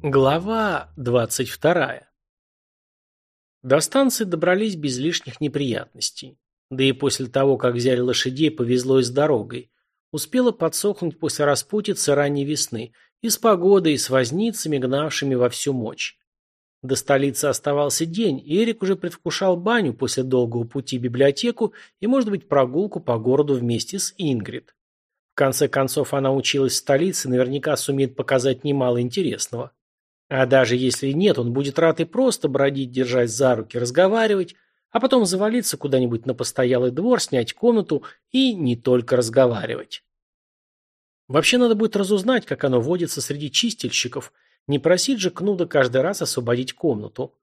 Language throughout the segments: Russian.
Глава 22. До станции добрались без лишних неприятностей. Да и после того, как взяли лошадей, повезло и с дорогой. Успела подсохнуть после распутицы ранней весны, и с погодой, и с возницами, гнавшими во всю мощь. До столицы оставался день, и Эрик уже предвкушал баню после долгого пути библиотеку и, может быть, прогулку по городу вместе с Ингрид. В конце концов, она училась в столице наверняка сумеет показать немало интересного. А даже если нет, он будет рад и просто бродить, держась за руки, разговаривать, а потом завалиться куда-нибудь на постоялый двор, снять комнату и не только разговаривать. Вообще надо будет разузнать, как оно водится среди чистильщиков, не просить же Кнуда каждый раз освободить комнату.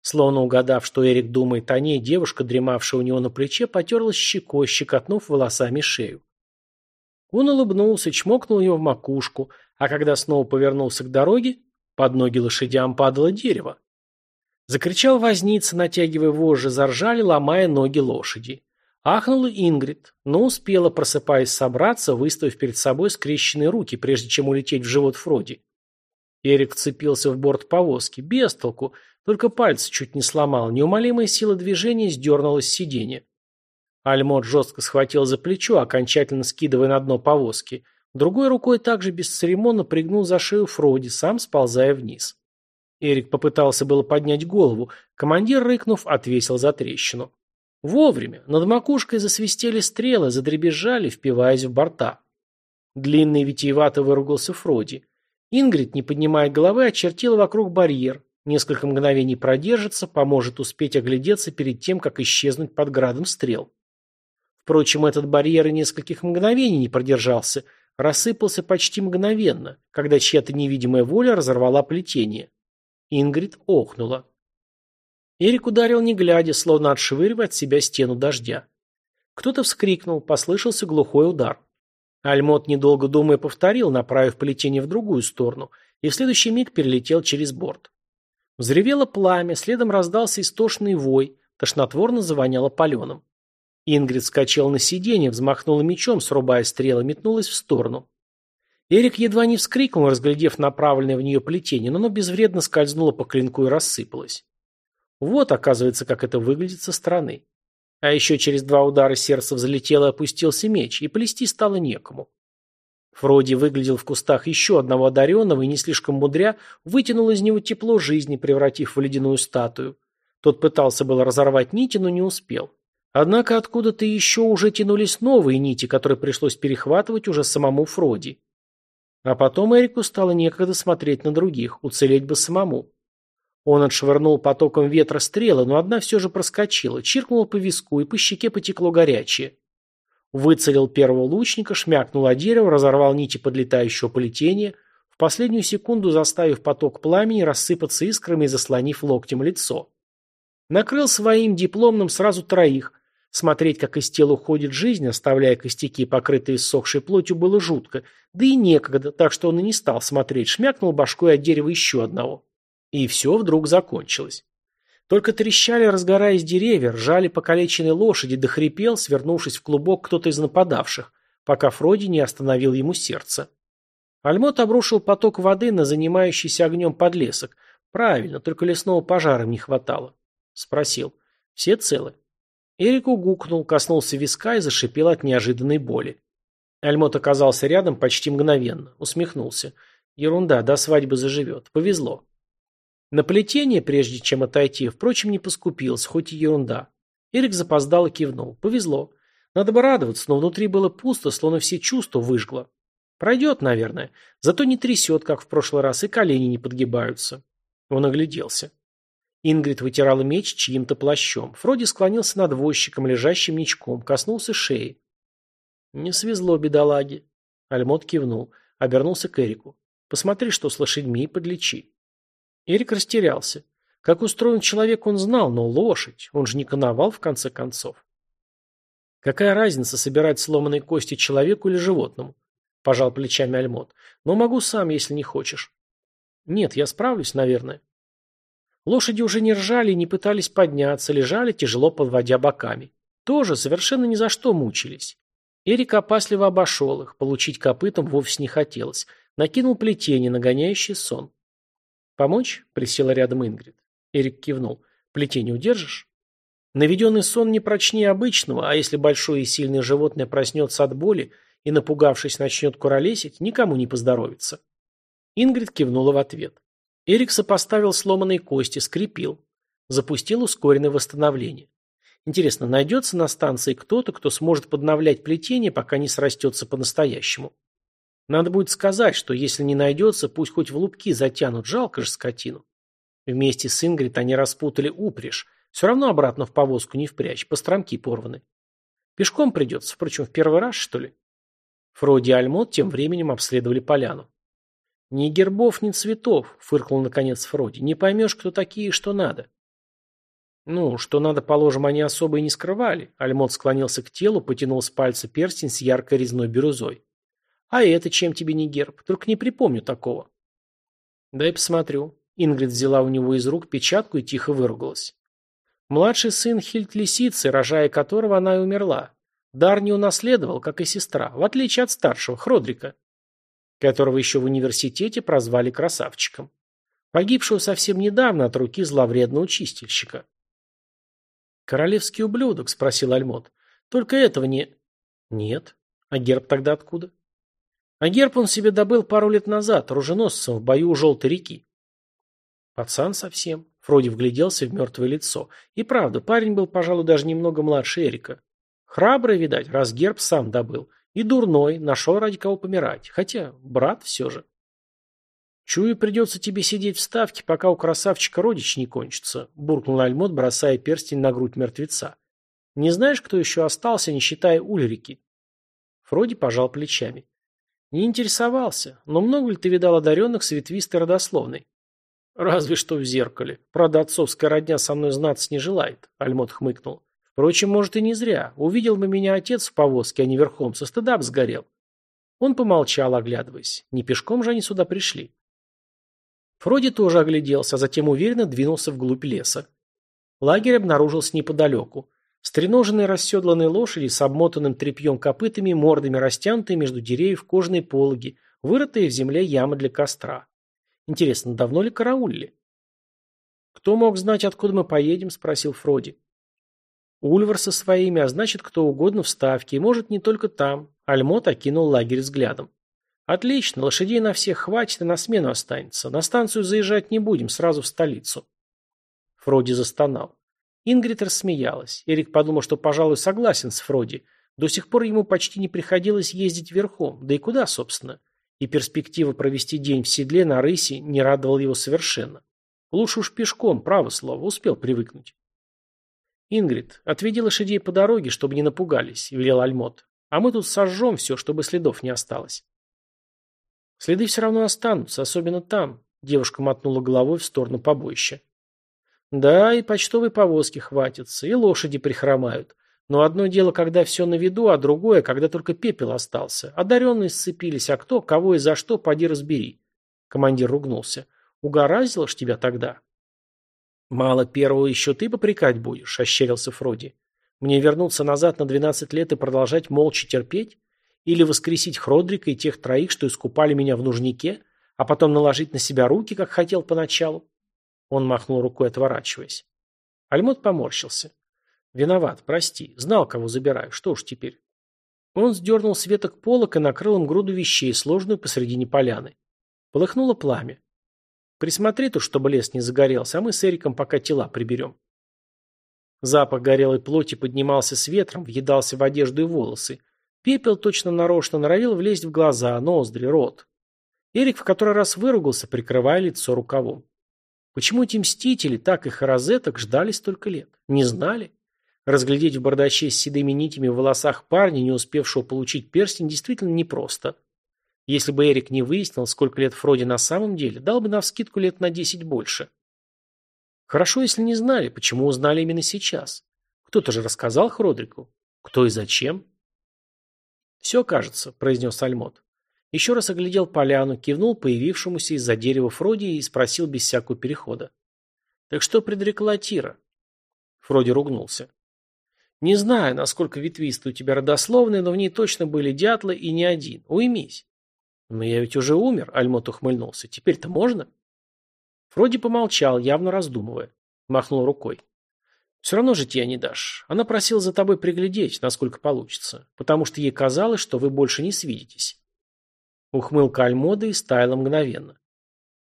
Словно угадав, что Эрик думает о ней, девушка, дремавшая у него на плече, потерлась щекой, щекотнув волосами шею. Он улыбнулся, чмокнул ее в макушку, а когда снова повернулся к дороге, под ноги лошадям падало дерево. Закричал возница, натягивая вожжи, заржали, ломая ноги лошади. Ахнула Ингрид, но успела, просыпаясь, собраться, выставив перед собой скрещенные руки, прежде чем улететь в живот Фроди. Эрик вцепился в борт повозки, без толку, только пальцы чуть не сломал, неумолимая сила движения сдернула с сиденья. Альмот жестко схватил за плечо, окончательно скидывая на дно повозки, Другой рукой также бесцеремонно пригнул за шею Фроди, сам сползая вниз. Эрик попытался было поднять голову. Командир, рыкнув, отвесил за трещину. Вовремя. Над макушкой засвистели стрелы, задребезжали, впиваясь в борта. Длинный витиевато выругался Фроди. Ингрид, не поднимая головы, очертила вокруг барьер. Несколько мгновений продержится, поможет успеть оглядеться перед тем, как исчезнуть под градом стрел. Впрочем, этот барьер и нескольких мгновений не продержался – рассыпался почти мгновенно, когда чья-то невидимая воля разорвала плетение. Ингрид охнула. Эрик ударил не глядя, словно отшвыривая от себя стену дождя. Кто-то вскрикнул, послышался глухой удар. Альмот, недолго думая, повторил, направив плетение в другую сторону, и в следующий миг перелетел через борт. Взревело пламя, следом раздался истошный вой, тошнотворно завоняло паленым. Ингрид скачала на сиденье, взмахнула мечом, срубая стрелы, метнулась в сторону. Эрик едва не вскрикнул, разглядев направленное в нее плетение, но оно безвредно скользнуло по клинку и рассыпалось. Вот, оказывается, как это выглядит со стороны. А еще через два удара сердце взлетело и опустился меч, и плести стало некому. Фроди выглядел в кустах еще одного одаренного и, не слишком мудря, вытянул из него тепло жизни, превратив в ледяную статую. Тот пытался было разорвать нити, но не успел. Однако откуда-то еще уже тянулись новые нити, которые пришлось перехватывать уже самому Фроди. А потом Эрику стало некогда смотреть на других, уцелеть бы самому. Он отшвырнул потоком ветра стрелы, но одна все же проскочила, чиркнула по виску, и по щеке потекло горячее. Выцелил первого лучника, шмякнул о дерево, разорвал нити подлетающего полетения, в последнюю секунду заставив поток пламени рассыпаться искрами и заслонив локтем лицо. Накрыл своим дипломным сразу троих, Смотреть, как из тела уходит жизнь, оставляя костяки, покрытые ссохшей плотью, было жутко. Да и некогда, так что он и не стал смотреть, шмякнул башкой от дерева еще одного. И все вдруг закончилось. Только трещали, разгораясь деревья, ржали покалеченные лошади, да хрипел, свернувшись в клубок, кто-то из нападавших, пока Фроди не остановил ему сердце. Альмот обрушил поток воды на занимающийся огнем подлесок. Правильно, только лесного пожара не хватало. Спросил. Все целы? Эрик угукнул, коснулся виска и зашипел от неожиданной боли. Альмот оказался рядом почти мгновенно, усмехнулся. Ерунда, до свадьбы заживет. Повезло. На плетение, прежде чем отойти, впрочем, не поскупился, хоть и ерунда. Эрик запоздал и кивнул. Повезло. Надо бы радоваться, но внутри было пусто, словно все чувства выжгло. Пройдет, наверное. Зато не трясет, как в прошлый раз, и колени не подгибаются. Он огляделся. Ингрид вытирала меч чьим-то плащом. Фроди склонился над возчиком, лежащим ничком, коснулся шеи. «Не свезло, бедолаге». Альмот кивнул, обернулся к Эрику. «Посмотри, что с лошадьми, и подлечи». Эрик растерялся. Как устроен человек, он знал, но лошадь, он же не коновал, в конце концов. «Какая разница, собирать сломанные кости человеку или животному?» – пожал плечами Альмот. «Но могу сам, если не хочешь». «Нет, я справлюсь, наверное». Лошади уже не ржали и не пытались подняться, лежали, тяжело подводя боками. Тоже совершенно ни за что мучились. Эрик опасливо обошел их, получить копытом вовсе не хотелось. Накинул плетение, нагоняющий сон. «Помочь?» – присела рядом Ингрид. Эрик кивнул. «Плетение удержишь?» Наведенный сон не прочнее обычного, а если большое и сильное животное проснется от боли и, напугавшись, начнет куролесить, никому не поздоровится. Ингрид кивнула в ответ. Эрик сопоставил сломанные кости, скрепил. Запустил ускоренное восстановление. Интересно, найдется на станции кто-то, кто сможет подновлять плетение, пока не срастется по-настоящему? Надо будет сказать, что если не найдется, пусть хоть в лупки затянут, жалко же скотину. Вместе с Ингрид они распутали упряжь. Все равно обратно в повозку не впрячь, постромки порваны. Пешком придется, впрочем, в первый раз, что ли? Фроди и Альмот тем временем обследовали поляну. «Ни гербов, ни цветов», — фыркнул наконец Фроди. «Не поймешь, кто такие и что надо». «Ну, что надо, положим, они особо и не скрывали». Альмот склонился к телу, потянул с пальца перстень с яркой резной бирюзой. «А это чем тебе не герб? Только не припомню такого». «Дай посмотрю». Ингрид взяла у него из рук печатку и тихо выругалась. Младший сын Хильд Лисицы, рожая которого она и умерла. Дар не унаследовал, как и сестра, в отличие от старшего, Хродрика, которого еще в университете прозвали красавчиком. Погибшего совсем недавно от руки зловредного чистильщика. «Королевский ублюдок?» – спросил Альмот. «Только этого не...» «Нет. А герб тогда откуда?» «А герб он себе добыл пару лет назад, оруженосцем в бою у Желтой реки». «Пацан совсем». Фроди вгляделся в мертвое лицо. И правда, парень был, пожалуй, даже немного младше Эрика. Храбрый, видать, раз герб сам добыл. И дурной, нашел ради кого помирать. Хотя, брат все же. «Чую, придется тебе сидеть в ставке, пока у красавчика родич не кончится», буркнул Альмот, бросая перстень на грудь мертвеца. «Не знаешь, кто еще остался, не считая Ульрики?» Фроди пожал плечами. «Не интересовался, но много ли ты видал одаренных с ветвистой родословной?» «Разве что в зеркале. Правда, отцовская родня со мной знаться не желает», — Альмот хмыкнул. «Впрочем, может, и не зря. Увидел бы меня отец в повозке, а не верхом, со стыда б сгорел». Он помолчал, оглядываясь. Не пешком же они сюда пришли. Фроди тоже огляделся, а затем уверенно двинулся вглубь леса. Лагерь обнаружился неподалеку. Стреноженные расседланные лошади с обмотанным тряпьем копытами, мордами растянутые между деревьев кожаные пологи, вырытые в земле ямы для костра. Интересно, давно ли караулили? «Кто мог знать, откуда мы поедем?» – спросил Фроди. Ульвар со своими, а значит, кто угодно в Ставке, и может не только там. Альмот окинул лагерь взглядом. Отлично, лошадей на всех хватит и на смену останется. На станцию заезжать не будем, сразу в столицу. Фроди застонал. Ингрид рассмеялась. Эрик подумал, что, пожалуй, согласен с Фроди. До сих пор ему почти не приходилось ездить верхом. Да и куда, собственно? и перспектива провести день в седле на рысе не радовала его совершенно. Лучше уж пешком, право слово, успел привыкнуть. «Ингрид, отведи лошадей по дороге, чтобы не напугались», — велел Альмот. «А мы тут сожжем все, чтобы следов не осталось». «Следы все равно останутся, особенно там», — девушка мотнула головой в сторону побоища. «Да, и почтовой повозки хватится, и лошади прихромают. Но одно дело, когда все на виду, а другое, когда только пепел остался. Одаренные сцепились, а кто, кого и за что, поди разбери. Командир ругнулся. Угораздило ж тебя тогда. Мало первого еще ты попрекать будешь, ощерился Фроди. Мне вернуться назад на двенадцать лет и продолжать молча терпеть? Или воскресить Хродрика и тех троих, что искупали меня в нужнике, а потом наложить на себя руки, как хотел поначалу? Он махнул рукой, отворачиваясь. Альмот поморщился. Виноват, прости. Знал, кого забираю. Что уж теперь. Он сдернул с веток полок и накрыл им груду вещей, сложную посредине поляны. Полыхнуло пламя. Присмотри тут, чтобы лес не загорелся, а мы с Эриком пока тела приберем. Запах горелой плоти поднимался с ветром, въедался в одежду и волосы. Пепел точно нарочно норовил влезть в глаза, ноздри, рот. Эрик в который раз выругался, прикрывая лицо рукавом. Почему эти мстители, так и хорозеток, ждали столько лет? Не знали? Разглядеть в бардаче с седыми нитями в волосах парня, не успевшего получить перстень, действительно непросто. Если бы Эрик не выяснил, сколько лет Фроди на самом деле, дал бы навскидку лет на десять больше. Хорошо, если не знали, почему узнали именно сейчас. Кто-то же рассказал Хродрику. Кто и зачем? «Все, кажется», — произнес Альмот. Еще раз оглядел поляну, кивнул появившемуся из-за дерева Фроди и спросил без всякого перехода. «Так что предрекла Тира?» Фроди ругнулся. Не знаю, насколько ветвистая у тебя родословная, но в ней точно были дятлы и не один. Уймись. Но я ведь уже умер, Альмот ухмыльнулся. Теперь-то можно? Фроди помолчал, явно раздумывая. Махнул рукой. Все равно же тебя не дашь. Она просила за тобой приглядеть, насколько получится, потому что ей казалось, что вы больше не свидитесь. Ухмылка Альмоды и стаяла мгновенно.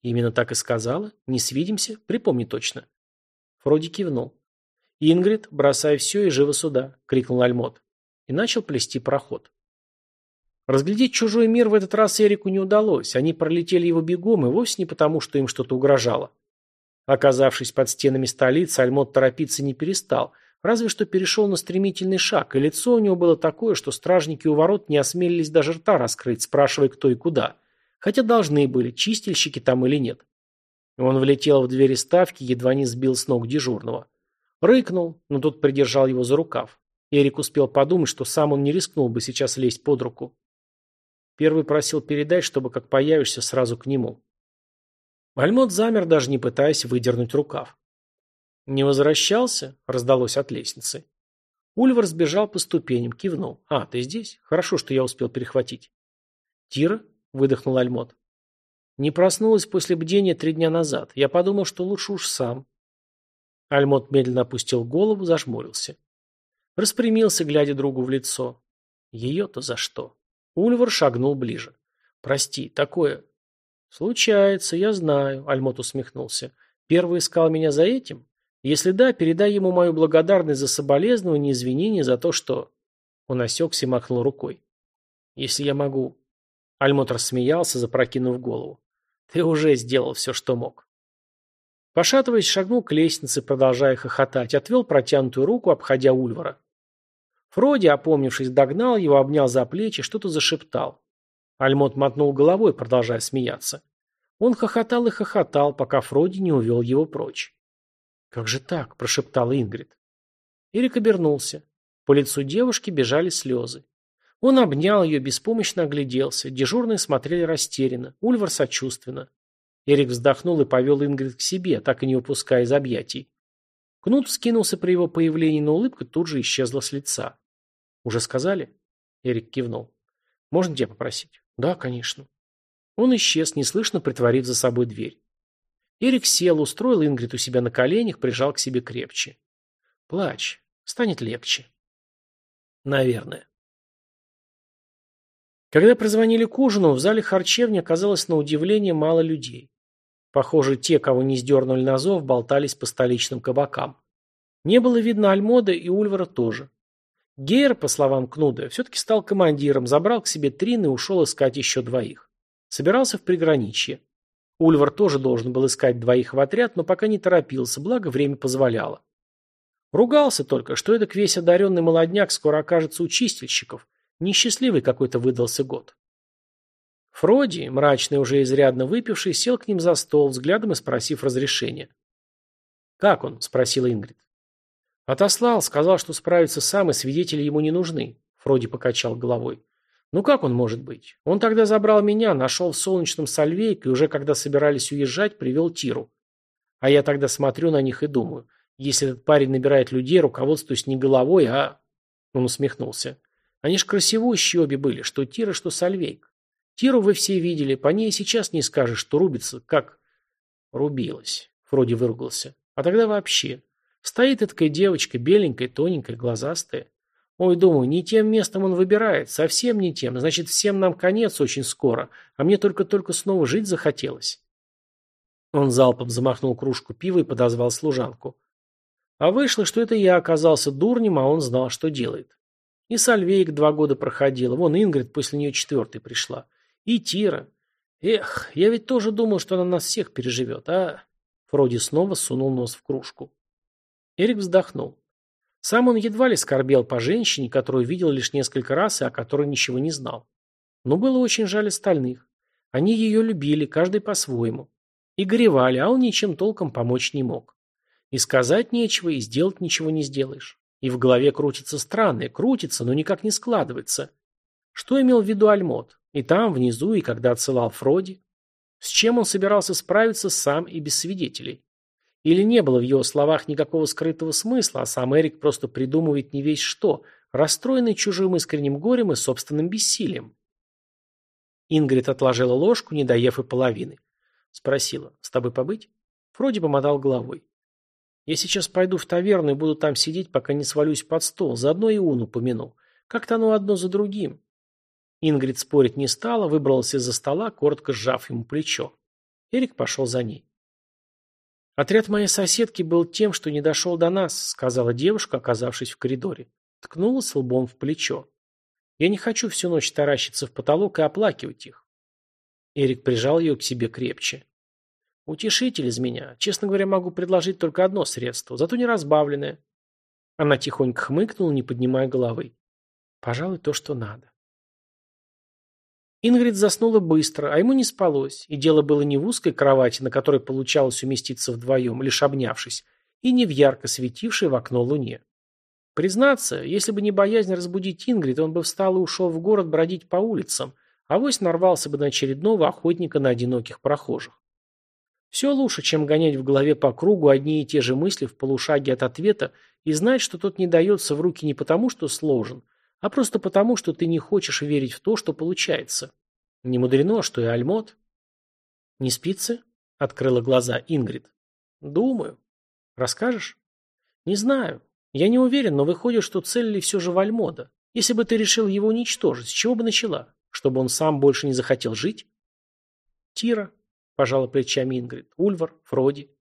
Именно так и сказала. Не свидимся? Припомни точно. Фроди кивнул. «Ингрид, бросай все и живо сюда!» — крикнул Альмот. И начал плести проход. Разглядеть чужой мир в этот раз Эрику не удалось. Они пролетели его бегом, и вовсе не потому, что им что-то угрожало. Оказавшись под стенами столицы, Альмот торопиться не перестал, разве что перешел на стремительный шаг, и лицо у него было такое, что стражники у ворот не осмелились даже рта раскрыть, спрашивая, кто и куда. Хотя должны были, чистильщики там или нет. Он влетел в двери ставки, едва не сбил с ног дежурного. Рыкнул, но тот придержал его за рукав. Эрик успел подумать, что сам он не рискнул бы сейчас лезть под руку. Первый просил передать, чтобы как появишься, сразу к нему. Альмот замер, даже не пытаясь выдернуть рукав. «Не возвращался?» – раздалось от лестницы. Ульвар сбежал по ступеням, кивнул. «А, ты здесь? Хорошо, что я успел перехватить». «Тира?» – выдохнул Альмот. «Не проснулась после бдения три дня назад. Я подумал, что лучше уж сам». Альмот медленно опустил голову, зажмурился. Распрямился, глядя другу в лицо. Ее-то за что? Ульвар шагнул ближе. «Прости, такое...» «Случается, я знаю», — Альмот усмехнулся. «Первый искал меня за этим? Если да, передай ему мою благодарность за соболезнование и извинения за то, что...» Он осекся и махнул рукой. «Если я могу...» Альмот рассмеялся, запрокинув голову. «Ты уже сделал все, что мог». Пошатываясь, шагнул к лестнице, продолжая хохотать, отвел протянутую руку, обходя Ульвара. Фроди, опомнившись, догнал его, обнял за плечи, что-то зашептал. Альмот мотнул головой, продолжая смеяться. Он хохотал и хохотал, пока Фроди не увел его прочь. «Как же так?» – прошептала Ингрид. Эрик обернулся. По лицу девушки бежали слезы. Он обнял ее, беспомощно огляделся. Дежурные смотрели растерянно, Ульвар сочувственно. Эрик вздохнул и повел Ингрид к себе, так и не упуская из объятий. Кнут вскинулся при его появлении, но улыбка тут же исчезла с лица. «Уже сказали?» Эрик кивнул. «Можно тебя попросить?» «Да, конечно». Он исчез, неслышно притворив за собой дверь. Эрик сел, устроил Ингрид у себя на коленях, прижал к себе крепче. «Плачь. Станет легче». «Наверное». Когда прозвонили к ужину, в зале харчевни оказалось на удивление мало людей. Похоже, те, кого не сдернули на зов, болтались по столичным кабакам. Не было видно Альмода и Ульвара тоже. Гейер, по словам Кнуда, все-таки стал командиром, забрал к себе Трин и ушел искать еще двоих. Собирался в приграничье. Ульвар тоже должен был искать двоих в отряд, но пока не торопился, благо время позволяло. Ругался только, что этот весь одаренный молодняк скоро окажется у чистильщиков. Несчастливый какой-то выдался год. Фроди, мрачный уже изрядно выпивший, сел к ним за стол, взглядом и спросив разрешения. «Как он?» – спросила Ингрид. «Отослал, сказал, что справится сам, и свидетели ему не нужны», — Фроди покачал головой. «Ну как он может быть? Он тогда забрал меня, нашел в солнечном Сальвейк, и уже когда собирались уезжать, привел Тиру. А я тогда смотрю на них и думаю, если этот парень набирает людей, руководствуясь не головой, а...» Он усмехнулся. «Они ж красивущие обе были, что Тира, что Сальвейк. Тиру вы все видели, по ней сейчас не скажешь, что рубится, как...» «Рубилась», — Фроди выругался. «А тогда вообще...» Стоит такая девочка, беленькая, тоненькая, глазастая. Ой, думаю, не тем местом он выбирает, совсем не тем. Значит, всем нам конец очень скоро, а мне только-только снова жить захотелось. Он залпом замахнул кружку пива и подозвал служанку. А вышло, что это я оказался дурнем, а он знал, что делает. И Сальвейк два года проходила, вон Ингрид после нее четвертой пришла. И Тира. Эх, я ведь тоже думал, что она нас всех переживет, а... Фроди снова сунул нос в кружку. Эрик вздохнул. Сам он едва ли скорбел по женщине, которую видел лишь несколько раз и о которой ничего не знал. Но было очень жаль остальных. Они ее любили, каждый по-своему. И горевали, а он ничем толком помочь не мог. И сказать нечего, и сделать ничего не сделаешь. И в голове крутится странное, крутится, но никак не складывается. Что имел в виду Альмот? И там, внизу, и когда отсылал Фроди? С чем он собирался справиться сам и без свидетелей? Или не было в его словах никакого скрытого смысла, а сам Эрик просто придумывает не весь что, расстроенный чужим искренним горем и собственным бессилием. Ингрид отложила ложку, не доев и половины. Спросила, с тобой побыть? Фроди помотал головой. «Я сейчас пойду в таверну и буду там сидеть, пока не свалюсь под стол. Заодно и Уну помяну. Как-то оно одно за другим». Ингрид спорить не стала, выбралась из-за стола, коротко сжав ему плечо. Эрик пошел за ней. «Отряд моей соседки был тем, что не дошел до нас», сказала девушка, оказавшись в коридоре. Ткнулась лбом в плечо. «Я не хочу всю ночь таращиться в потолок и оплакивать их». Эрик прижал ее к себе крепче. Утешитель из меня. Честно говоря, могу предложить только одно средство, зато не разбавленное. Она тихонько хмыкнула, не поднимая головы. Пожалуй, то, что надо. Ингрид заснула быстро, а ему не спалось, и дело было не в узкой кровати, на которой получалось уместиться вдвоем, лишь обнявшись, и не в ярко светившей в окно луне. Признаться, если бы не боязнь разбудить Ингрид, он бы встал и ушел в город бродить по улицам, а вось нарвался бы на очередного охотника на одиноких прохожих. Все лучше, чем гонять в голове по кругу одни и те же мысли в полушаге от ответа и знать, что тот не дается в руки не потому, что сложен, а просто потому, что ты не хочешь верить в то, что получается. Не мудрено, что и Альмот. «Не спится?» — открыла глаза Ингрид. «Думаю. Расскажешь?» «Не знаю. Я не уверен, но выходит, что цель ли все же Вальмода. Если бы ты решил его уничтожить, с чего бы начала? Чтобы он сам больше не захотел жить?» «Тира», Пожала плечами Ингрид. Ульвар, Фроди.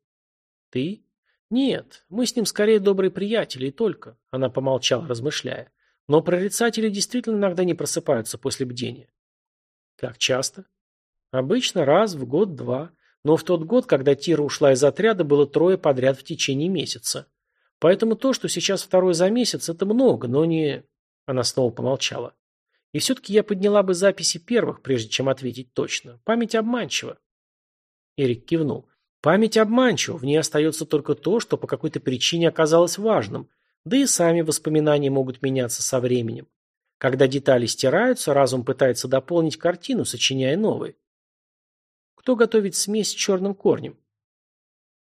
Ты? Нет, мы с ним скорее добрые приятели и только. Она помолчала, размышляя. Но прорицатели действительно иногда не просыпаются после бдения. Как часто? Обычно раз в год-два. Но в тот год, когда Тира ушла из отряда, было трое подряд в течение месяца. Поэтому то, что сейчас второй за месяц, это много, но не... Она снова помолчала. И все-таки я подняла бы записи первых, прежде чем ответить точно. Память обманчива. Эрик кивнул. Память обманчива, в ней остается только то, что по какой-то причине оказалось важным, да и сами воспоминания могут меняться со временем. Когда детали стираются, разум пытается дополнить картину, сочиняя новые. Кто готовит смесь с черным корнем?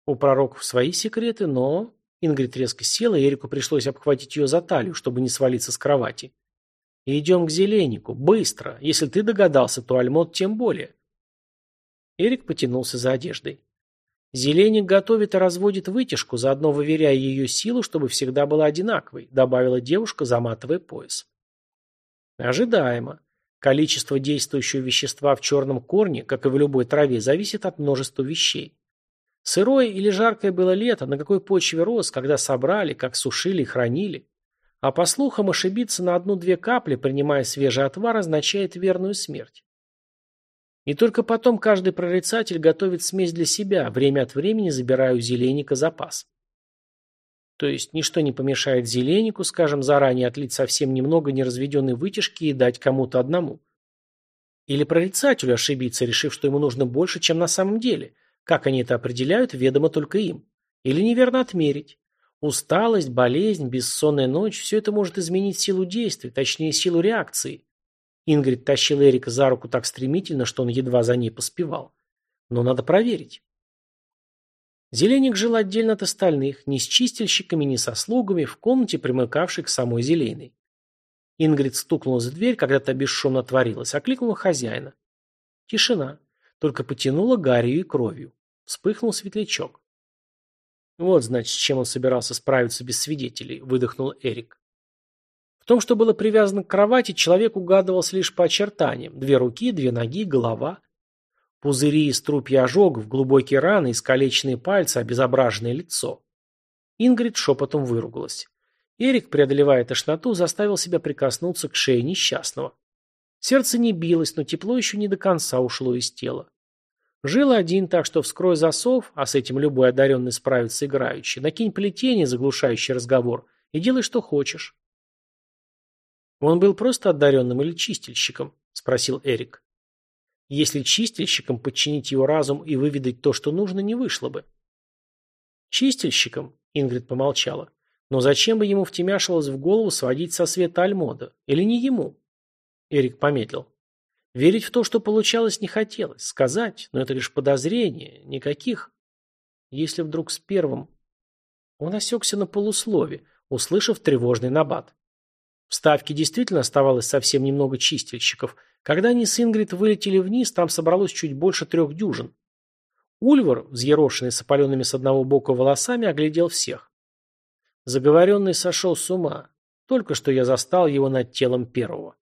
У пророков свои секреты, но... Ингрид резко села, и Эрику пришлось обхватить ее за талию, чтобы не свалиться с кровати. «Идем к зеленнику. Быстро. Если ты догадался, то Альмот тем более». Эрик потянулся за одеждой. «Зеленик готовит и разводит вытяжку, заодно выверяя ее силу, чтобы всегда была одинаковой», добавила девушка, заматывая пояс. Ожидаемо. Количество действующего вещества в черном корне, как и в любой траве, зависит от множества вещей. Сырое или жаркое было лето, на какой почве рос, когда собрали, как сушили и хранили. А по слухам, ошибиться на одну-две капли, принимая свежий отвар, означает верную смерть. И только потом каждый прорицатель готовит смесь для себя, время от времени забирая у зеленника запас. То есть ничто не помешает зеленику, скажем, заранее отлить совсем немного неразведенной вытяжки и дать кому-то одному. Или прорицателю ошибиться, решив, что ему нужно больше, чем на самом деле. Как они это определяют, ведомо только им. Или неверно отмерить. Усталость, болезнь, бессонная ночь – все это может изменить силу действия, точнее силу реакции. Ингрид тащила Эрика за руку так стремительно, что он едва за ней поспевал. Но надо проверить. Зеленик жил отдельно от остальных, ни с чистильщиками, ни со слугами, в комнате, примыкавшей к самой Зеленой. Ингрид стукнула за дверь, когда та бесшумно отворилась, окликнула хозяина. Тишина. Только потянула гарью и кровью. Вспыхнул светлячок. Вот, значит, с чем он собирался справиться без свидетелей, выдохнул Эрик. В том, что было привязано к кровати, человек угадывался лишь по очертаниям. Две руки, две ноги, голова. Пузыри из трупья ожогов, глубокие раны, искалеченные пальцы, обезображенное лицо. Ингрид шепотом выругалась. Эрик, преодолевая тошноту, заставил себя прикоснуться к шее несчастного. Сердце не билось, но тепло еще не до конца ушло из тела. Жил один, так что вскрой засов, а с этим любой одаренный справится играющий, накинь плетение, заглушающий разговор, и делай, что хочешь. «Он был просто одаренным или чистильщиком?» – спросил Эрик. «Если чистильщиком подчинить его разум и выведать то, что нужно, не вышло бы». «Чистильщиком?» – Ингрид помолчала. «Но зачем бы ему втемяшилось в голову сводить со света Альмода? Или не ему?» Эрик помедлил. Верить в то, что получалось, не хотелось. Сказать, но это лишь подозрение. Никаких. Если вдруг с первым... Он осекся на полуслове, услышав тревожный набат. В Ставке действительно оставалось совсем немного чистильщиков. Когда они с Ингрид вылетели вниз, там собралось чуть больше трех дюжин. Ульвар, взъерошенный с опаленными с одного бока волосами, оглядел всех. Заговоренный сошел с ума. Только что я застал его над телом первого.